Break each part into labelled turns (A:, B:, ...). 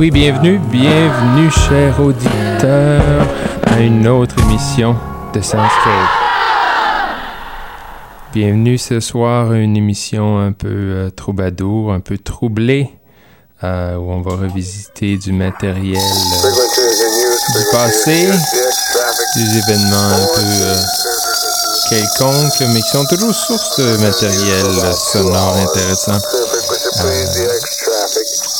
A: Oui, bienvenue, bienvenue, chers auditeurs, à une autre émission de Soundscape. Bienvenue ce soir à une émission un peu euh, troubadour, un peu troublée, euh, où on va revisiter du matériel euh, du passé, des événements un peu quelconques, mais qui sont toujours source de matériel sonore intéressant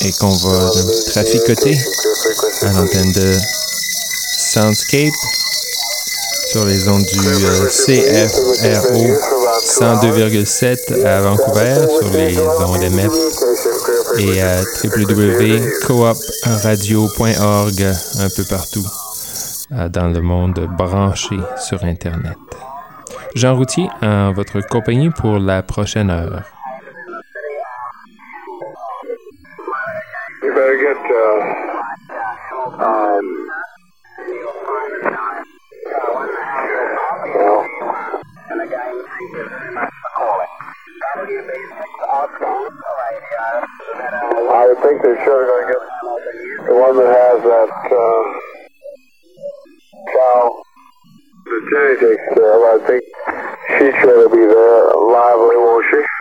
A: et qu'on va traficoter à l'antenne de Soundscape sur les ondes du euh, CFRO 102,7 à Vancouver sur les ondes MF et à www.coopradio.org un peu partout euh, dans le monde branché sur Internet. Jean Routier en votre compagnie pour la prochaine heure.
B: Better get, uh, um, well, I would think they're sure going to get the one that has that, uh, cow that Jenny takes care of. I think sure to be there lively, won't she?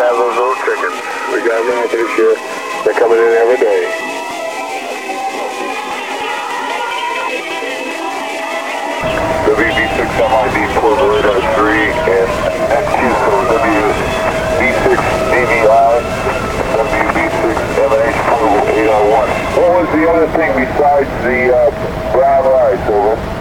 B: Have those old chickens.
C: We got them out this year. They're coming in every day. The VB6 MID Porter Radar 3 and NQ for WB6 DVI, WB6 MNH Portable 801. What was the other thing besides the uh, brown rice, over?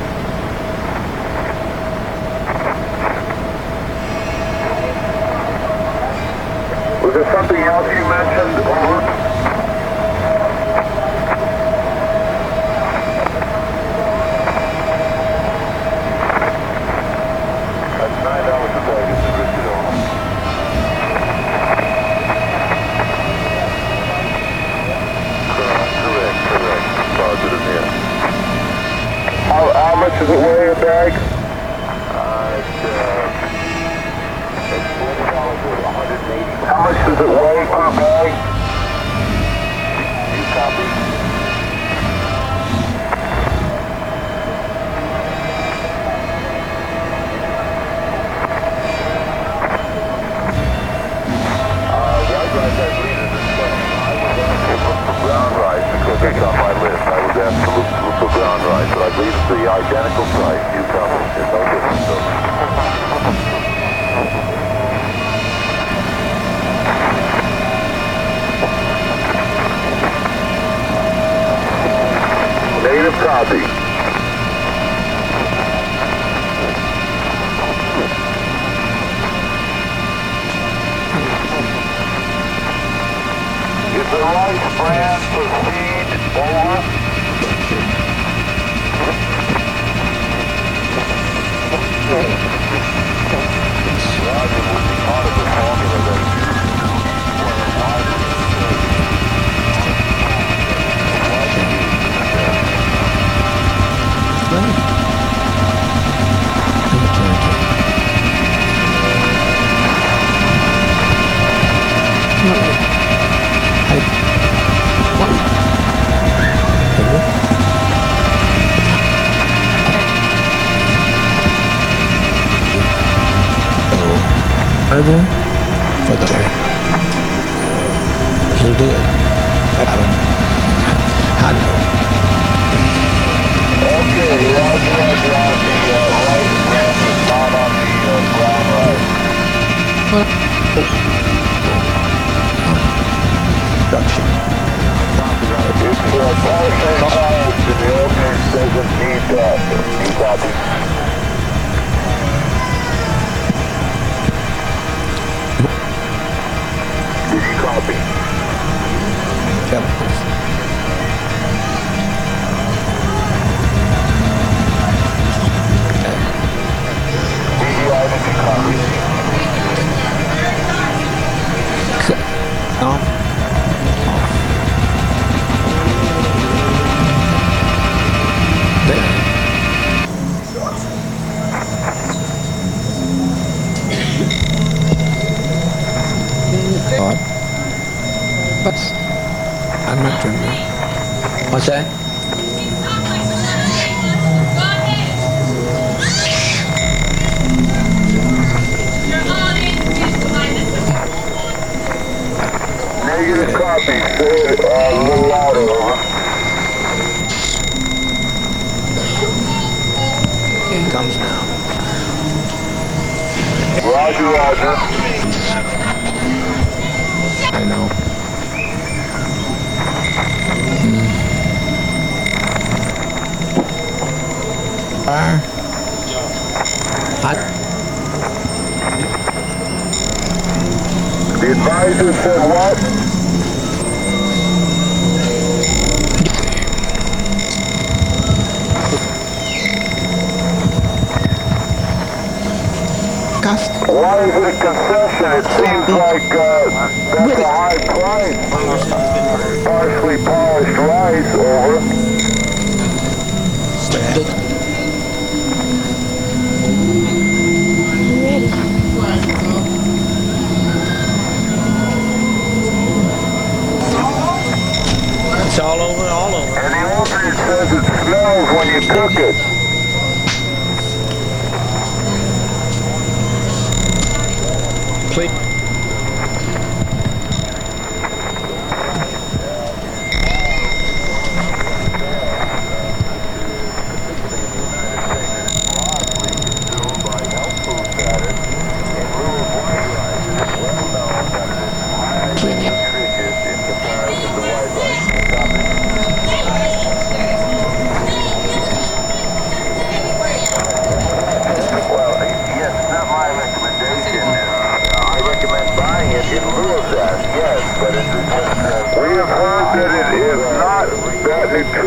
C: Was there something else you mentioned, over? That's nine dollars a day, this is Richard over. Correct, correct, correct. Positive, yeah. How, how much does it weigh a bag? You copy? Uh, I was asked for because it's on my list. I was asked to look, for brown rice, but I believe it's the identical price. You me. There's no. So. Native copy. Is the rice brand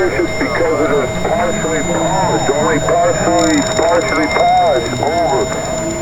D: suspicious because it
C: is partially paused, only partially, partially paused, over.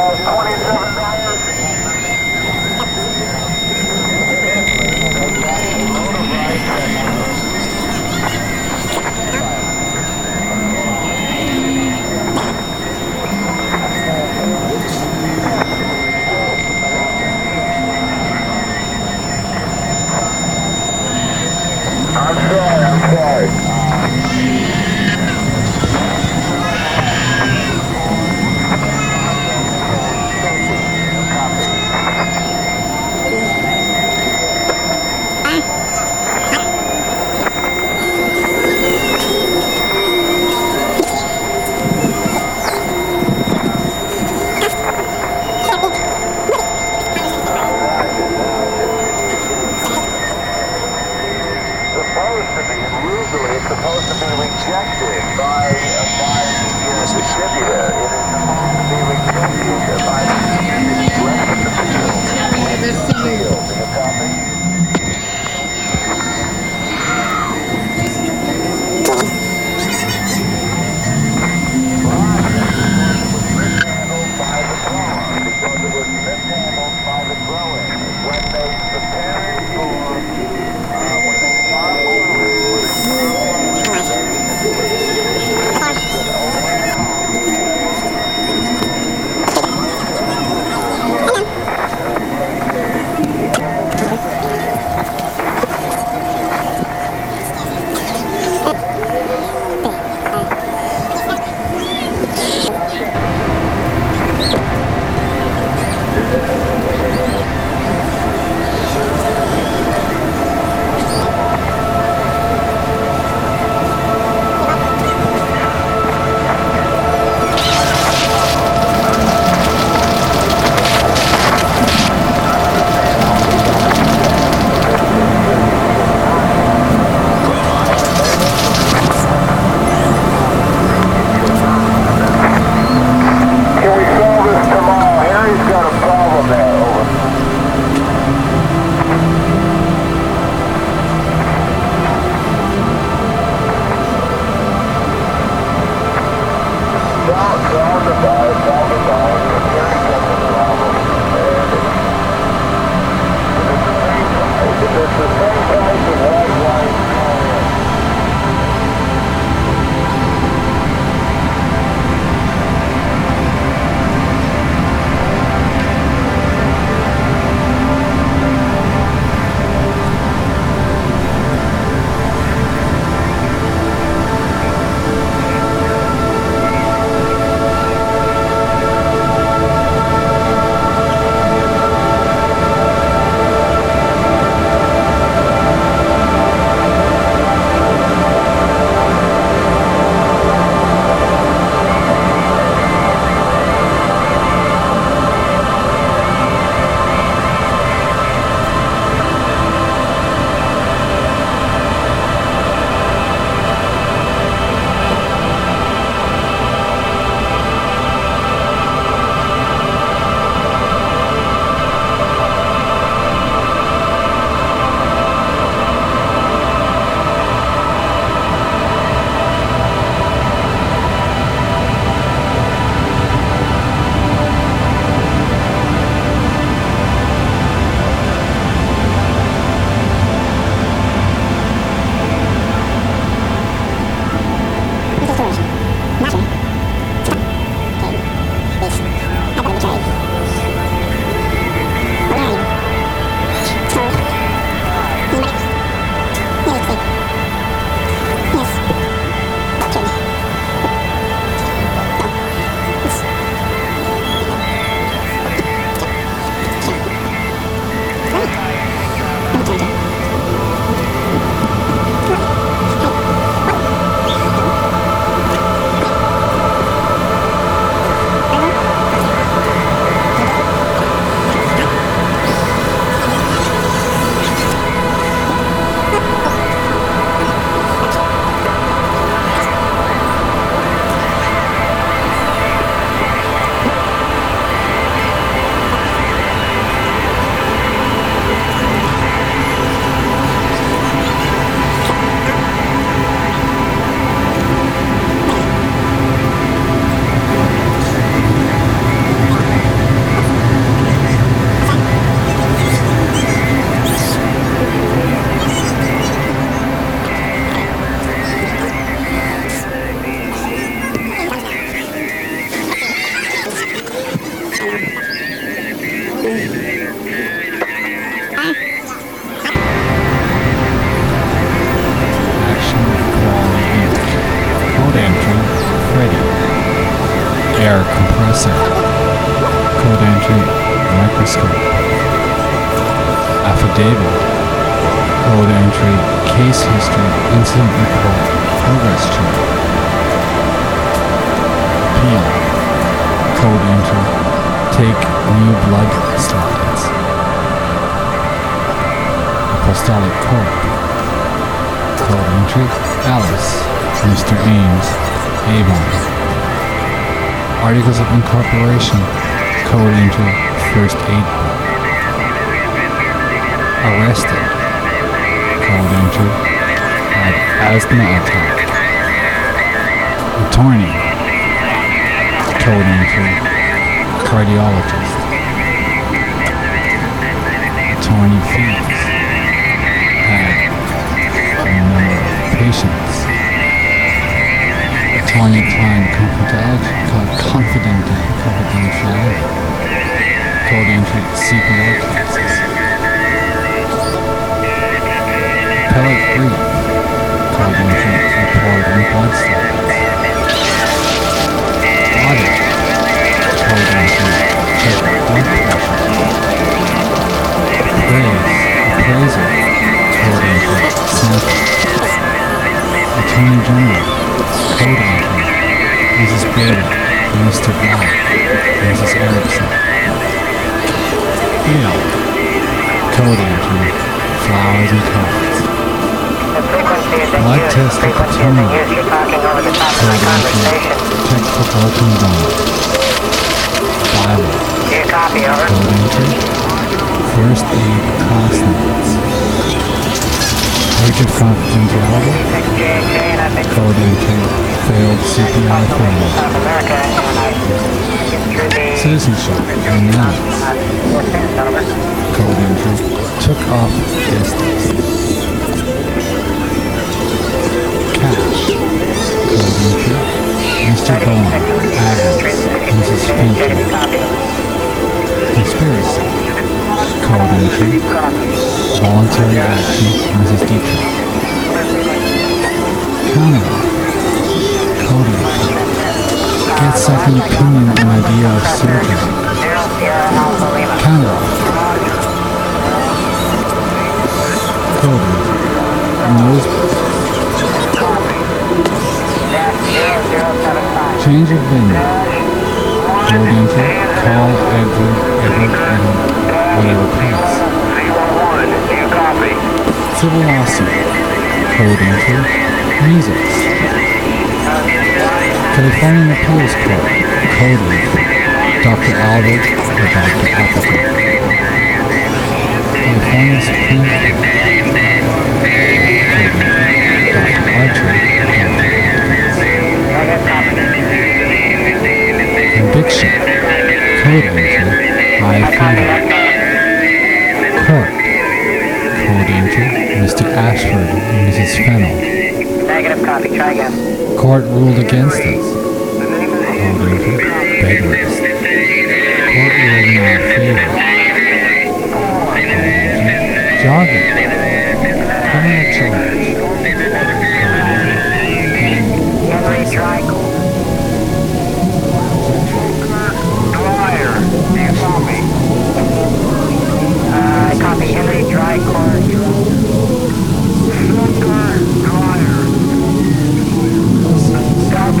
C: yard. it is
E: a Please. Articles of Incorporation. Code entry First Aid. Arrested. Code entry Had asthma attack. Attorney. Code entry Cardiologist. Attorney fees. Had a number of patients. Attorney-client confidentiality, confidential, confidentiality, code entry CPR cases, appellate brief, code entry report and blood pressure, sample, attorney general, entry, Mrs. Baird, Mr. Black, Mrs. Erickson. Bill, code entry, flowers and cards. Blood test the terminal, code entry, textbook open gun. Bible, code entry, first aid class notes. Agent confidentiality, code entry, failed CPR failure. Citizenship and nouns. Code entry, took off distance. Cash. Code entry, Mr. Bone, Agnes, Mrs. Fincher. Conspiracy. Code entry, voluntary action, Mrs. Dietrich. Canada. Code entry, get second opinion on idea of surgery. Canada. Entry, nose Change of venue. Entry, call Edward, Edward, Edward, whatever place. Civil lawsuit. Entry, music. California Appeals Court. Entry, Dr. Albert or Dr. Appleton. California Supreme Court. Dr. Archer. Conviction. Code high fever. Mr. Ashford and Mrs. Fennell.
F: Negative copy. Try again.
E: Court ruled against us. Entry, bed. Court ruled in our favor. Jogging. Criminal charge.
F: Henry Dry
B: Dwyer, do you copy?
F: Uh, copy Henry Dry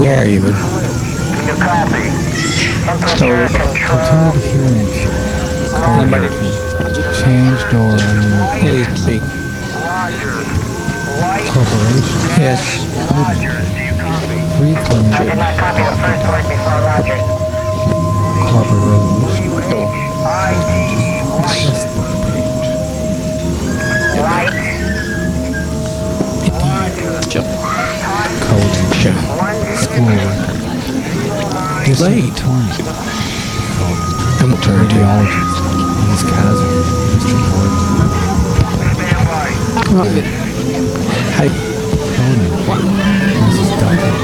G: But we are even.
B: You copy?
F: Temperature control.
E: Continued hearing. Entry, change door
G: Please speak.
E: Corporation.
G: Yes.
E: Free
F: I did not copy the first word before Rogers.
E: corporate resolution.
B: ID,
E: Textbook page.
F: White.
E: Code entry,
G: Sure.
E: school record.
G: late. Turning to
E: Radiologist. Mrs. Kaiser. Mr. Boyd.
G: Hey,
E: Conan. Mrs. Duncan.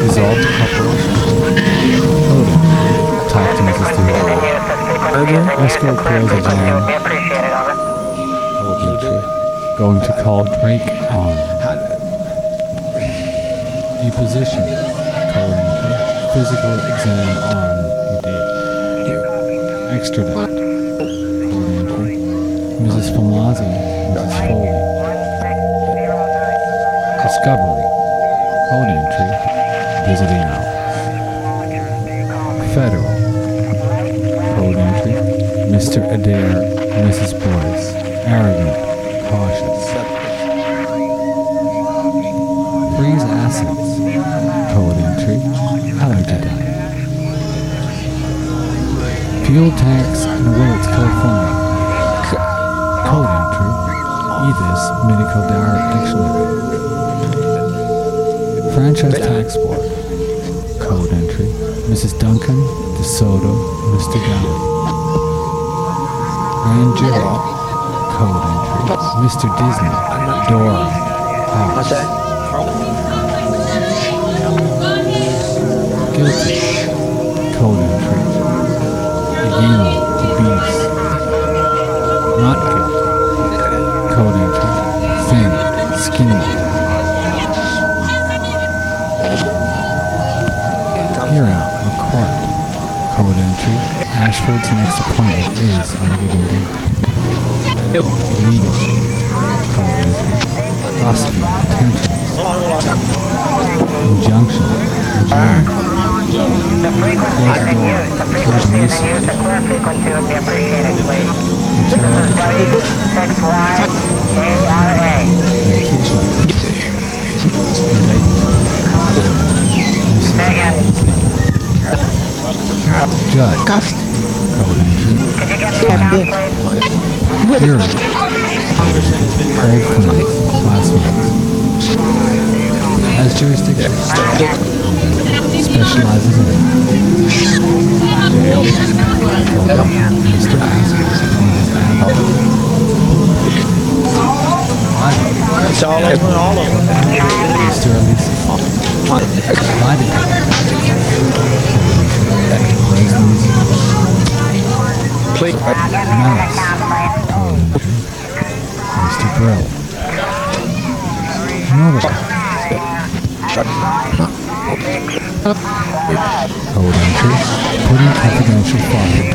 E: Dissolved corporation. Conan. Talk to Mrs. Stewart. Escort close
F: Be
E: again. Going to call Drake on. Deposition. Conan. Physical exam on. Did. Extradite. Code. Mrs. Famazzi. Mrs. Foley. Discovery. Entry. Visiting hours. Federal. Entry. Mr. Adair. Mrs. DeSoto, Mr. Grand Jury. Code entry. Mr. Disney, Dora, House. Guilty. Code entry. Yuma, the beast. Not guilty. Code entry. Finn, skinny. Ashford's next appointment is on a given date. Legal. Code entry. Prosecuting. Injunction. Adjourn.
F: The frequency
E: Close
F: use, the
E: Close
F: frequency in
E: lease.
F: use, the clear frequency would be appreciated, please. W6YARA.
E: Medication. Judge. Friends. Classmates. Has jurisdiction. Specializes in.
G: It's all all. Please.
E: Code entry. Mr. Nordica. Code entry. Putting confidential file.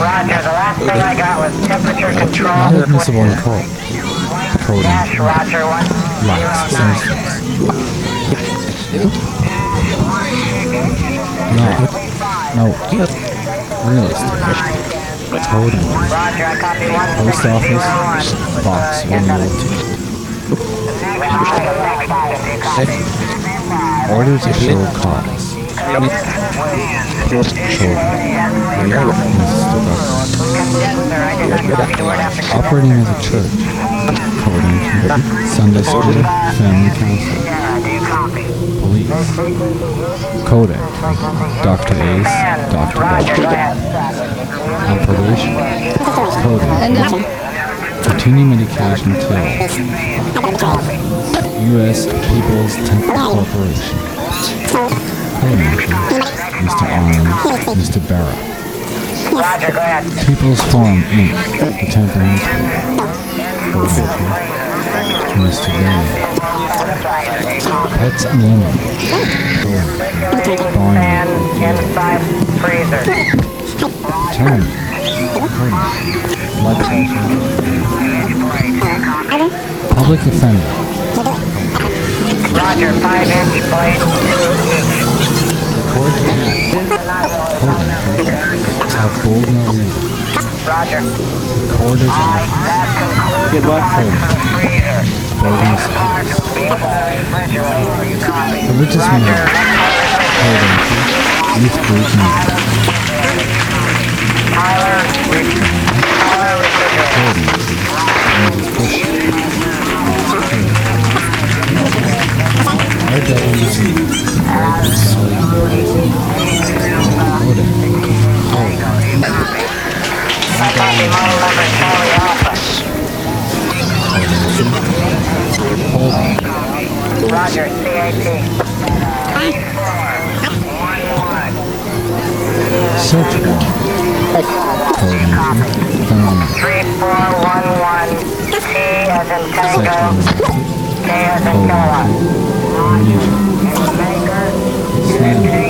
F: Roger, the last thing I got was temperature
E: Not
F: control.
E: admissible in court. Code
F: Dash. Roger.
E: No. No. Real estate. Code entry.
F: Roger, I copy one.
E: Post office. Box 102. Order to show cause. Operating as a church. Sunday school. Family council. Police. Code entry. Dr. Ace. Dr. Bob. Operation. Code entry. Medication till. U.S. People's Temple Corporation. Code. Mr. Arms. Mr. Barrett.
F: Roger, go ahead.
E: People's Farm Inc. The Temple entry. Mr. Lane. Pets Unlimited. Barn
F: And freezer.
E: Attorney. Blood pressure. Public defender.
F: Roger, five inch blade, two each.
E: Court cat. Court entry. Have bold no reason.
F: Roger.
E: Court is on.
F: Good luck. Freezer.
E: Voting service.
F: Refrigerator. Copy.
E: Religious meeting. Court entry. Youth group meeting.
F: Tyler, Tyler Roger, CAP.
E: Set one. Code entry. Thermometer.
F: 3411. T as in Tango. K as in Kilowatt.
E: Music.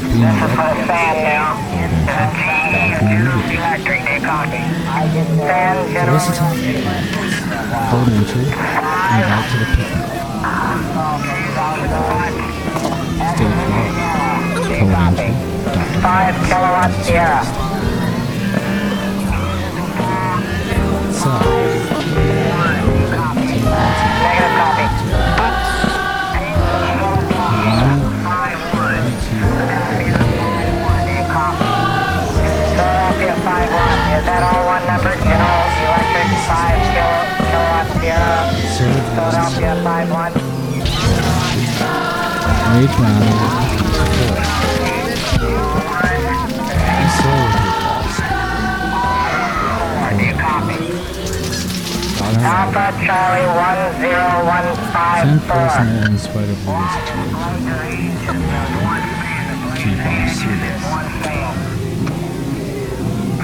F: Fan. This is for the fan now. General.
E: Felicity. Code entry. Invite to the picnic. State Florida. Code entry. Dr.
F: 5 kilowatt Sierra.
E: South.
F: That all one number? General Electric 5 kilo, kilowatt.
E: Serve
F: Philadelphia 5-1.
E: Made round support. Solar heat
F: Do you copy? Alpha Charlie 10154.
E: 10 personnel in spite of the. Keep on serious.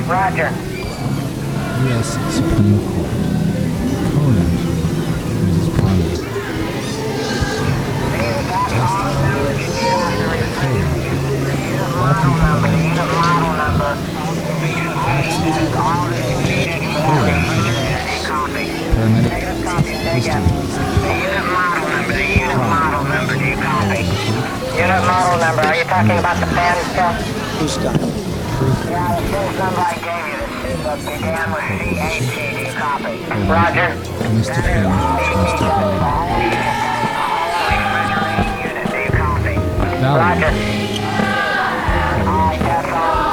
F: Roger.
E: U.S. Supreme Court. Code entry. Mrs. Palmer. Code entry. Laughing Palmer. Code entry. Paramedic. History.
F: Unit model number. Are you talking about the fan still?
E: Proof.
F: Yeah, the first number I gave you Roger.
E: Mr.
F: Roger.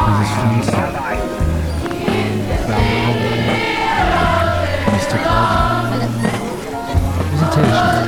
E: Mrs. Finn's Valerie. Mr. Carter. Visitation.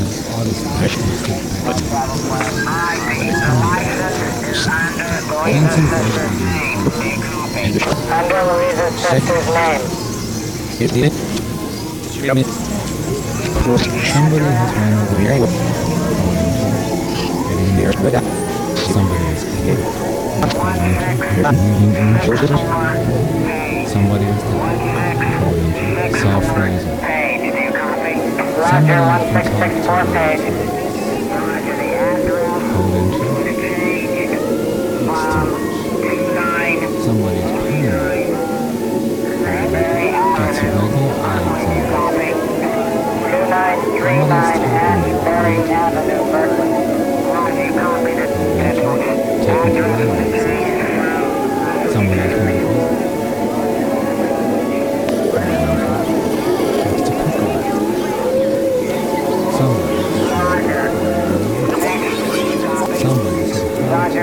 E: of attorney.
F: Echo 258775.
E: Golden. Made criminal consent. Social Security. Golden. Mrs. Palmer. Mr. Armstrong. Custom. Ms. Augustine. Mr. Benson.
F: Under Louisa's sister's name.
E: Somebody has over the Getting near. Somebody is killed. Moving injured. Somebody is dead. Self-raising.
F: Page, do you copy? Roger, 1664 page.
E: Code entry. Storage. Somebody is paranoid. A regular eye exam.
F: 2939 Asbury Avenue, Berkeley.
E: Taken to violence. Somebody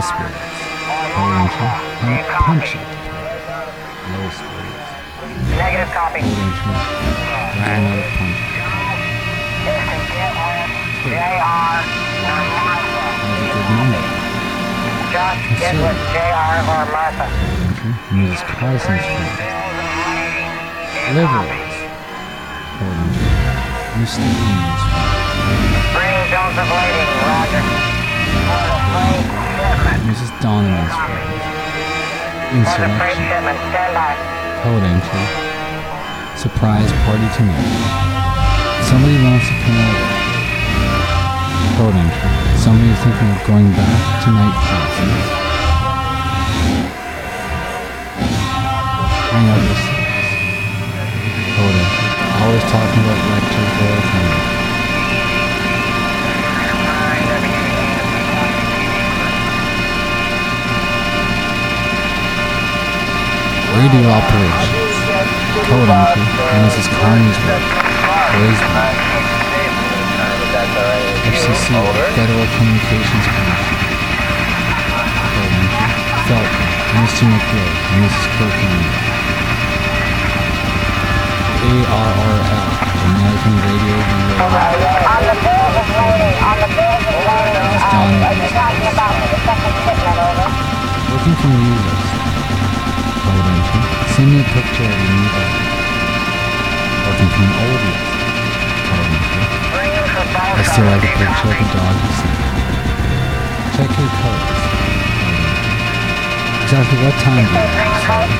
E: High spirits. Code entry. Can't punch. Low spirits.
F: Negative copy.
E: Code entry. Ran out of punch.
F: JR
E: Has a good number.
F: Josh, get with JR or Martha.
E: Mrs. Carson's friend. Liberals. Code entry. Mr. Eames.
F: Bring waiting, Roger.
E: Mrs. Donovan's friend.
F: On the freight
E: Insurrection. Surprise party tonight. Somebody wants to come over. Code entry. Somebody's thinking of going back to night classes. Code entry. Always talking about lectures things. Radio operations. Code entry. Mrs. Carnesburg. Lisbon. FCC. Federal Communications Commission. Entry. Felton. Mr. McGill. and Mrs. Kilkenny. ARRL. American Radio Relay.
F: On the bills of loading, on the bills of loading,
E: Mrs. Donovan.
F: are you talking about the second shipment, over?
E: Working from the list. Entry. Send me a picture of your new bag. Working from the old list. Code entry.
F: Bring in for
E: I still like a picture of the dog you sent. Check your codes. Exactly what time do you have,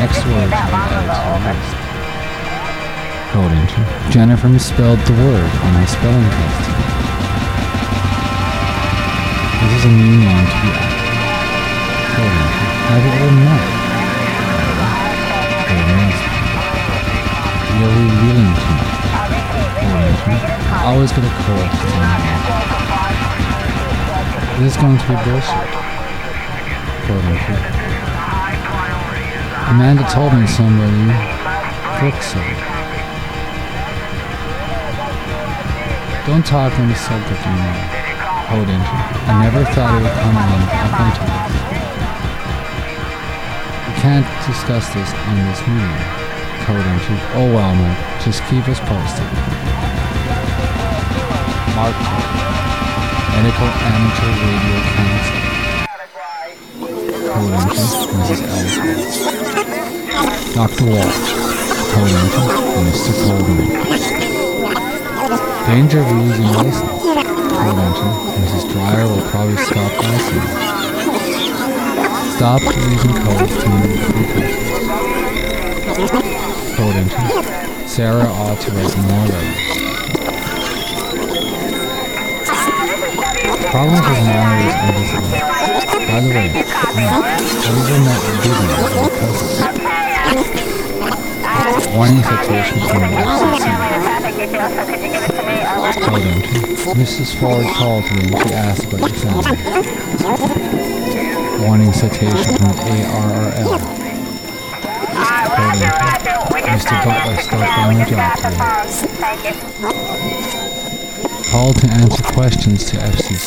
E: Next word. Code entry. Jennifer misspelled the word on my spelling test. This is a new name to be ever met? Code entry. You're revealing to. I always get a call to tell me. This is going to be bullshit. Amanda told me somebody Brooke said. Don't talk on the subject anymore. Entry. I never thought it would come on onto this. Can't discuss this on this meeting. Code entry. Oh well, Mike. Just keep us posted. Mark Medical Amateur Radio Council. Code entry, Mrs. Ellsworth. Dr. Walsh. Code entry, Mr. Coleman. Danger of losing license. Code entry, Mrs. Dryer will probably stop license. Stop using codes to. Code entry, Sarah ought to write more. Problems with monitors and display. By the way, didn't is my cousin. Warning citation from the FCC. Code entry. Mrs. Ford called me she asked about your family. Warning citation from ARRL. Mr. Butler stopped by my job today. Call to answer questions to FCC.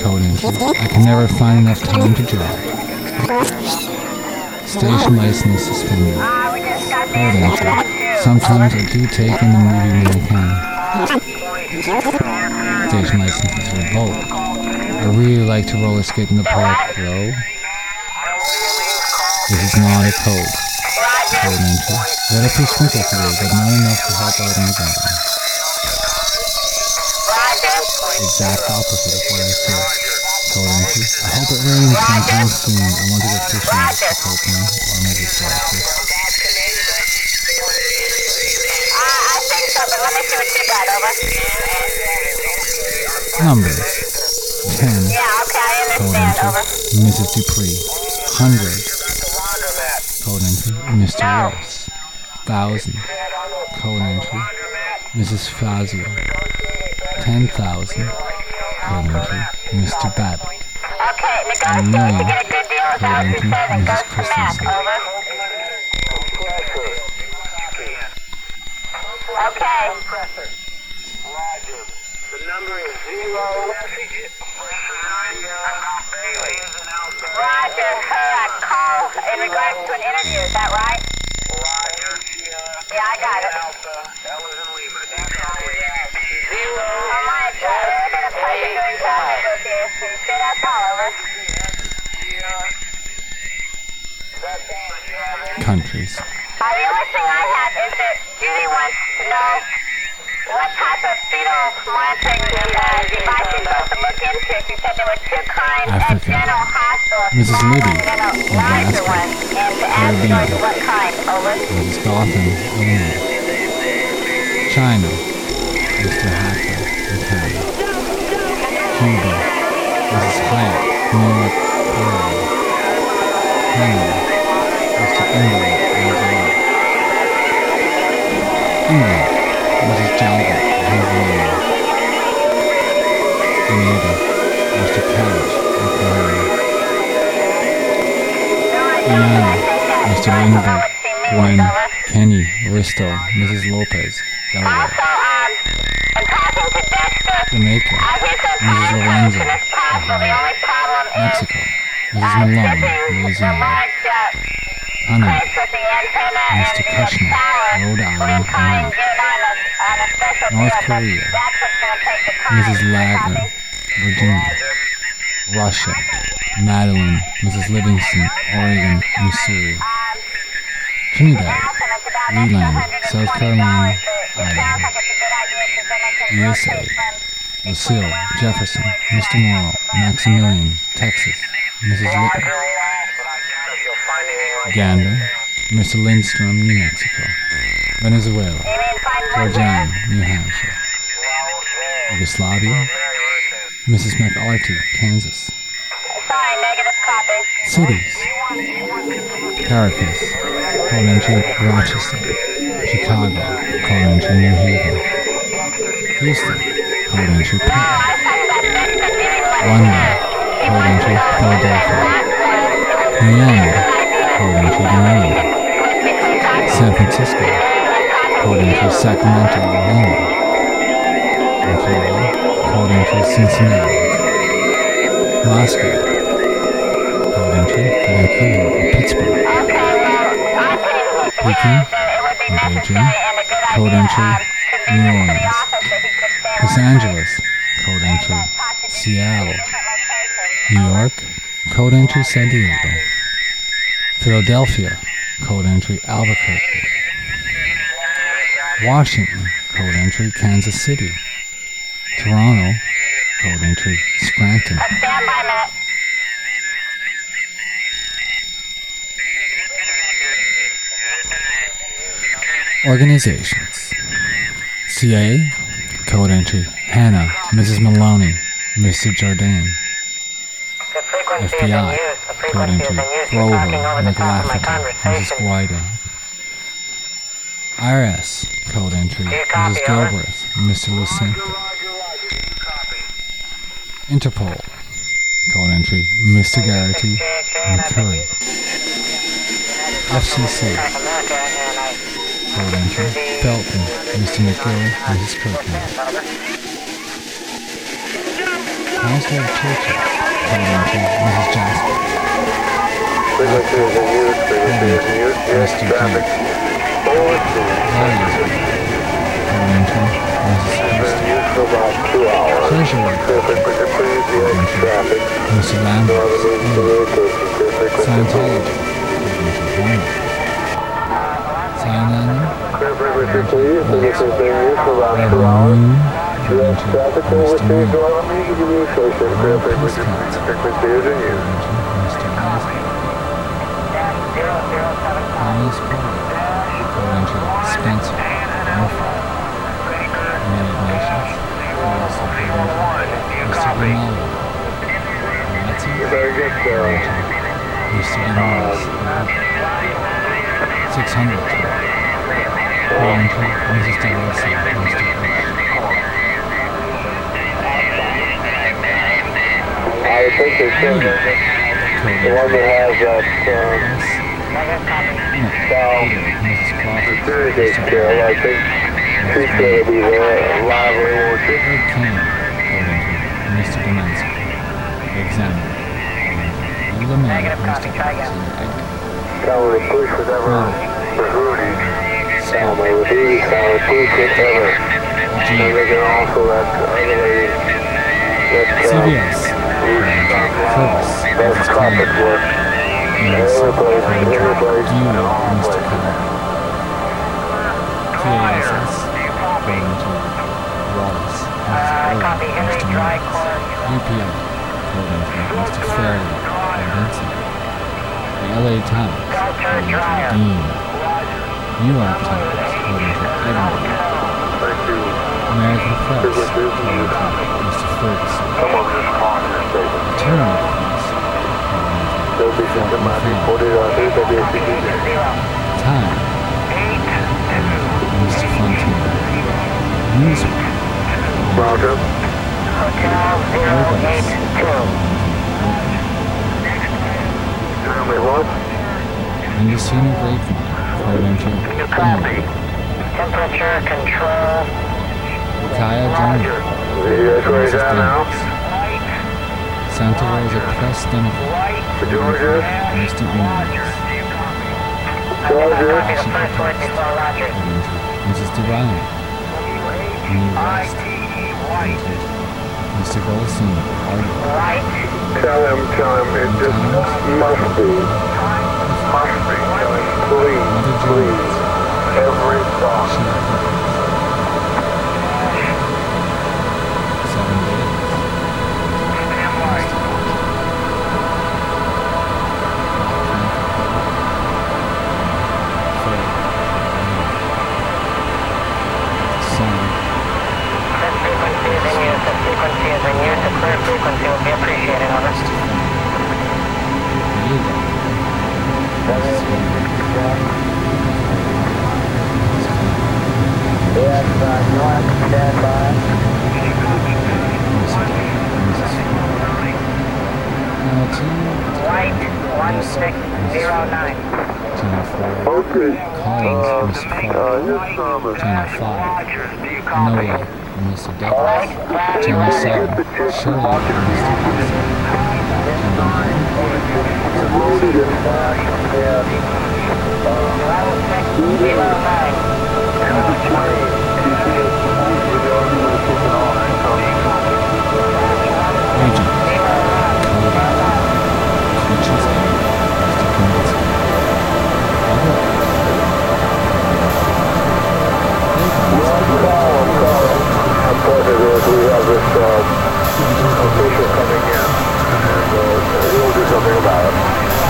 E: Code entry. I can never find enough time to drive. Station license suspended.
F: Ah,
E: Code entry. Sometimes I do take in the movie when I can. Station license is revoked. I really like to roller skate in the park, though. This is not a code. Code entry. Let a few sprinkle today, but not enough to help out in the garden. Exact opposite of what I said. I hope it rains sometime soon. I want to get fishing with the Copeland or maybe Celsius.
F: I
E: Mrs. Dupree. 100. Code entry. Mr. Ross. 1000. Code entry. Mrs. Fazio. 10,000. Code entry. Mr. Babbitt. A million.
F: to get a good deal with
E: Code entry.
F: Thousand Seven. Go
E: Mrs. Christensen.
F: over. Okay.
B: Roger. The number is zero.
F: Roger. Her uh, call in regards to an interview. Is that right?
B: Roger.
F: Yeah, I got it.
B: Alpha. L is in Lima. Do you copy that? Zero.
F: Oh my God, it's been a pleasure doing business with you. You that's all over?
E: Countries.
F: Uh, the only thing I have is that Judy wants to know what type of fetal monitoring uh, device you're supposed to look into. She said there were two kinds at General Hospital.
E: Mrs. Libby,
F: larger one. And to ask
E: Caribbean.
F: George what kind. Over.
E: Mrs. Gotham, Canada, Mr. Couch, Oklahoma. Guyana, Mr. Lindbergh, Gwen, Kenny, Risto, Mrs. Lopez, Delaware. Jamaica, Mrs. Lorenzo, Ohio. Mexico, Mrs. Malone, Louisiana. Panama,
F: place with the antenna
E: Mr. Kushner. Rhode Island,
F: to
E: Vermont.
F: get it on a, on a special
E: North Korea,
F: that's what's going to take the time.
E: Mrs. Lagner, Virginia. Russia, Madeline, Mrs. Livingston, Oregon, Missouri. Trinidad,
F: Awesome, it's about an
E: Leland, South Carolina, Idaho.
F: like it's a good idea if you're gonna take
E: USA, Lucille, Jefferson, Mr. Morrow, Maximilian, Texas, Mrs. Litton, Uganda, Mr. Lindstrom, New Mexico, Venezuela, Georgiana, New Hampshire, Yugoslavia, Mrs. McArty, Kansas, cities, Caracas, code entry Rochester, Chicago, code entry New Haven, Houston, code entry Portland,
F: I suspect Dexter giving one
E: London, code entry Philadelphia, Miami, code entry New York, San Francisco, according to Sacramento, Lima, Montreal, according to Cincinnati, Moscow, code entry Vancouver, Pittsburgh,
F: well, I'm
E: Peking, Beijing,
F: and a good
E: code entry
F: um, to
E: New
F: to
E: Orleans, Los. Angeles, entry
F: to
E: Seattle. New York, code entry San Diego, Philadelphia, code entry Albuquerque, Washington, code entry Kansas City, Toronto, code entry Scranton. Organizations CIA, code entry Hannah, Mrs. Maloney, Mr. Jardine, FBI,
F: use. The
E: code entry
F: in use. You're talking
E: Grover,
F: over the top of my
E: McLafferty, Mrs. Guida. IRS, code entry
F: you copy,
E: Mrs.
F: over?
E: Mr. Lucente. Interpol, code entry Mr. Garrity, McCurry. FCC,
F: America, and I
E: code entry Felton, Mr. McGill, Mrs. Kirkman. Council of Churches, code entry Mrs. Jasper.
B: Frequency is in use. Frequency is in use. Yes, traffic. Forward to
E: Values, code entry Mrs.
B: been
E: Houston.
B: in use for about two hours.
E: Treasurer,
B: Clear frequency, please. Yes, traffic.
E: Mr. Lambert, Illinois.
B: Clear frequency.
E: Scientology, Homer. Cyanana,
B: Clear frequency, please. Frequency is being used for about two hours.
E: Moon, code
B: Yes,
E: entry
B: traffic
E: Mr.
B: overseas.
E: Moon.
B: Go on me. Communication. Clear frequency. Frequency is in use.
E: Mr. Isaac. Thomas Porter, code entry Spencer, Murphy. United Nations, Mr. Grimaldi. Nazi,
B: You better get uh,
E: Mr. Denies, 600, code entry Mrs. DeRossi, Mr.
B: I think they should. The one that has that um,
E: S.
B: now
E: Mrs. Crawford,
B: communicate
E: Mr.
B: skill, I think She's going to be there
E: Kane, quoting Mr. Demansky. Examiner. Eliminate Mr. Demansky.
B: Tell her to push whatever Rudy. Tell me these, tell her to push whatever. And they can also let um,
E: CBS.
B: Carpet work.
E: Yes.
B: Every place,
E: You, Mr. Wallace. Mr. Quoting to Mr. Fairley. and. The LA Times. To Dean. New York Times. To Edinburgh.
B: Thank you.
E: American Press. Quoting to Mr. Ferguson.
B: Someone just called your statement.
E: Tyranny Press.
B: There'll be something might be put it on there, there'll be a CD.
E: Time. Mr. Fontaine. Newsweek.
B: Roger. Tell me what?
E: Mendocino Grapevine. Quoting to Emily.
F: Temperature control.
E: Kaya
B: now.
E: Santa Rosa Democrat.
B: Georgia.
E: Mr. Owens. Mrs. Devine. New West. Mr. Golson.
B: Tell him, tell him, it just must be. Must be. Tell him, please, please. Every song.
F: Frequency is in use. A clear frequency will be appreciated. Over.
E: Diego.
F: White 1609.
E: 4.
B: Okay.
E: Collins, Miss
B: Uh,
E: Paul.
B: this song is
E: Channel 5. Noah, Mr.
F: White
E: Douglas.
F: cloudy
E: Channel
F: weather.
E: 7. Shirley, Mr.
B: In flash.
F: Level 609.
E: Agent. Cody. Conscience Aid. Mr.
B: Is we have this um, official coming in, and uh, he'll do something about it.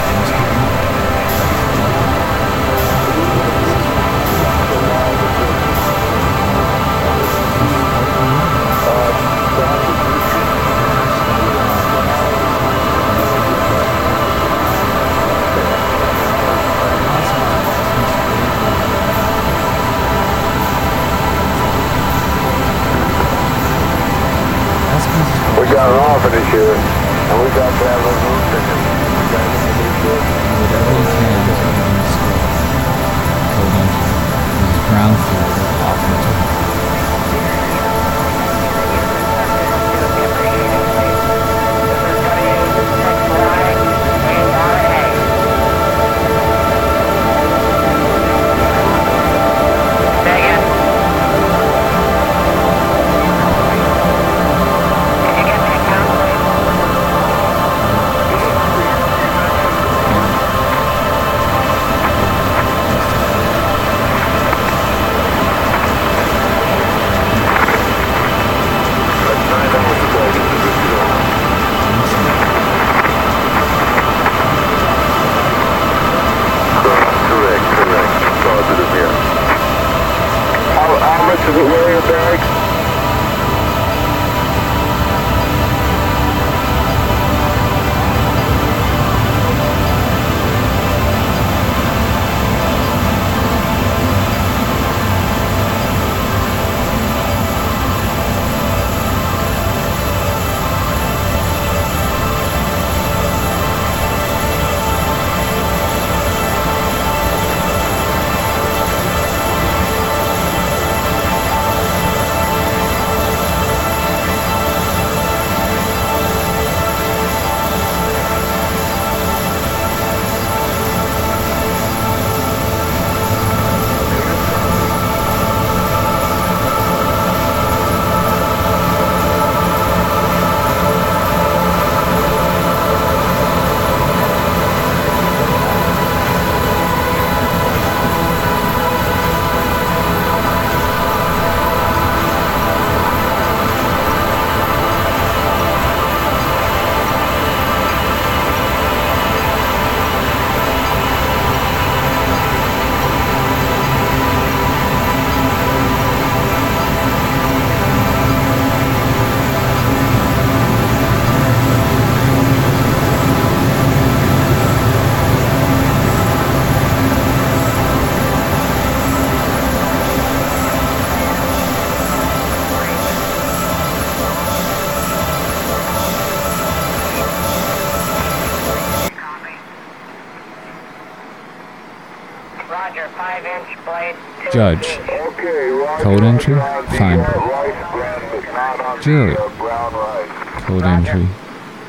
B: Is not on the,
E: Jury.
B: brown rice.
E: Code entry.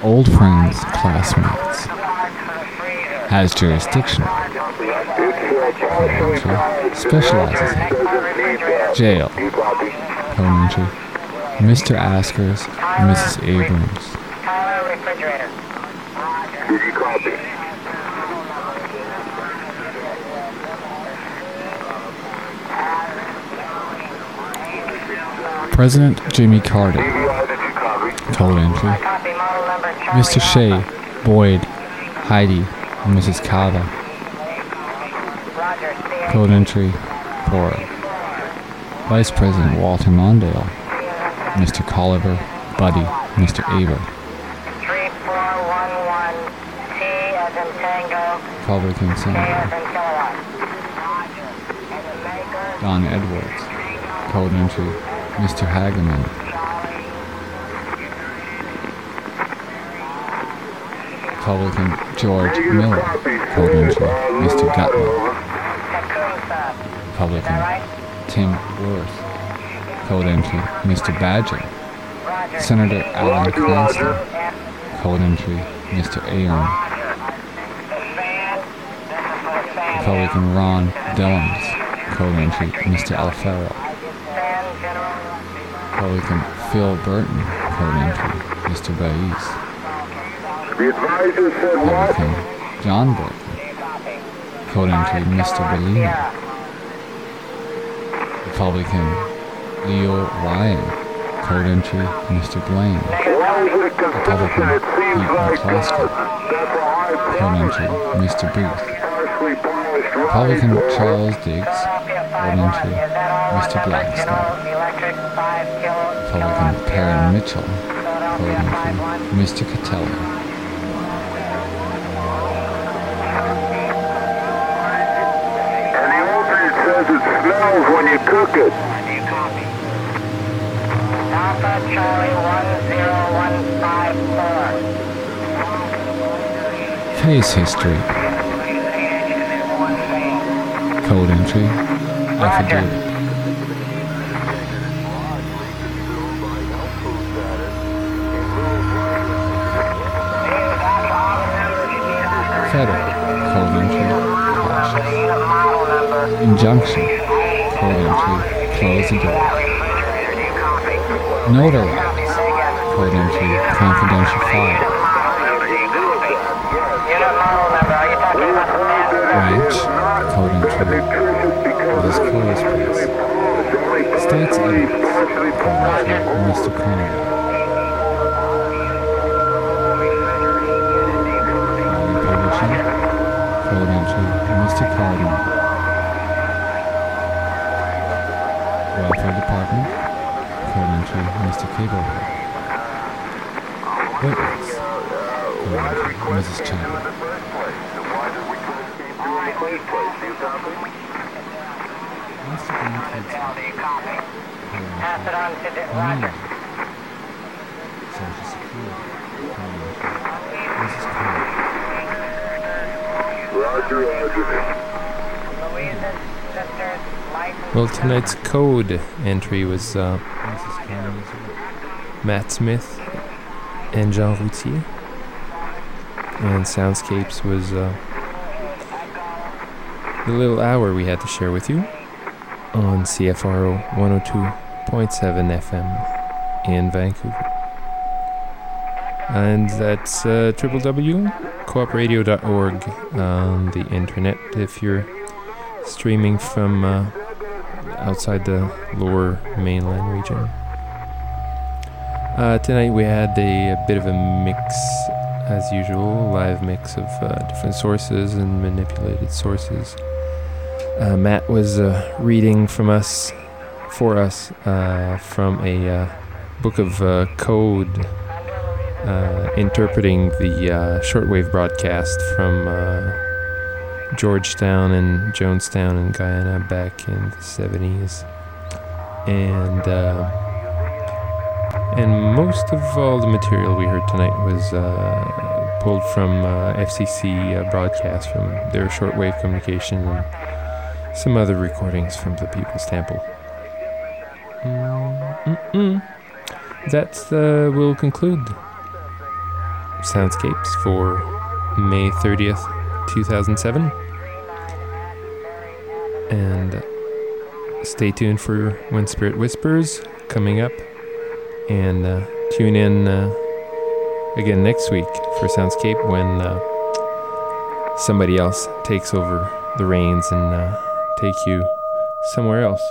E: Old friends, classmates. Has jurisdiction.
B: It's uh,
E: Entry. Specializes in jail. Code entry. Mr. Askers, Mrs. Abrams.
B: Did you copy?
E: President Jimmy Carter. Code entry.
F: Copy model number Charlie.
E: Mr. Shea, Boyd, Heidi, and Mrs. Cava.
F: Roger, CA.
E: Code entry for Vice President Walter Mondale, Mr. Colliver, Buddy, Mr. Aber,
F: 3411 T as in Tango,
E: Republican Senator
F: as in kilowatt. Roger. And the maker,
E: Don Edwards, Code entry Mr. Hageman, Republican George Miller, Code entry Mr. Gutman, Republican
F: Right?
E: Tim Wirth, Code entry Mr. Badger, Senator Alan Cranston. Code entry Mr. Aron,
F: The fan. This is for the fan.
E: Republican Ron Dellums, Code entry Mr. Alfaro. Republican Phil Burton, Code entry Mr. Baiz,
B: The advisor said what?
E: Republican John Burton, Code entry Mr. Bellino, Republican Leo Ryan, Code entry Mr. Blaine,
B: Why is it consistent? It seems
E: Pete McCloskey,
B: that's a high
E: Code entry Mr. Booth, Republican. Charles Diggs, Code entry Mr. Blackstone,
F: Electric 5 kilo.
E: Republican Parren Mitchell, Code entry Mr. Catello,
B: And the alternate says it smells when you cook it.
F: Alpha Charlie 10154.
E: Case history, Code entry Affidavit, Federal. Injunction, Code entry Close the door. Notarize, Code entry Confidential file. Ranch, Code entry Disclose please. States evidence, Code entry Mr. Conrad. Mr. Welfare Department, Code entry Mr. Cablehead. Witness, Code entry Mrs. Chadwick. Mr. Blankhead's
F: Pass it on to the
E: Name.
F: Roger.
E: Social Security. Mrs. Carter.
B: Roger,
A: Well, tonight's code entry was uh. Matt Smith and Jean Routhier. And Soundscapes was uh, the little hour we had to share with you on CFRO 102.7 FM in Vancouver. And that's uh, www.coopradio.org on the internet if you're streaming from uh, outside the lower mainland region. Uh, tonight we had a, a bit of a mix, as usual, live mix of uh, different sources and manipulated sources. Uh, Matt was uh, reading from us, for us, uh, from a uh, book of code interpreting the shortwave broadcast from Georgetown and Jonestown in Guyana back in the 70s. And. Uh, and most of all the material we heard tonight was uh, pulled from uh, FCC uh, broadcasts from their shortwave communication and some other recordings from the People's Temple. Mm-mm-mm. That uh, will conclude Soundscapes for May 30th, 2007. And stay tuned for When Spirit Whispers coming up. And uh, tune in uh, again next week for Soundscape when uh, somebody else takes over the reins and uh, take you somewhere else.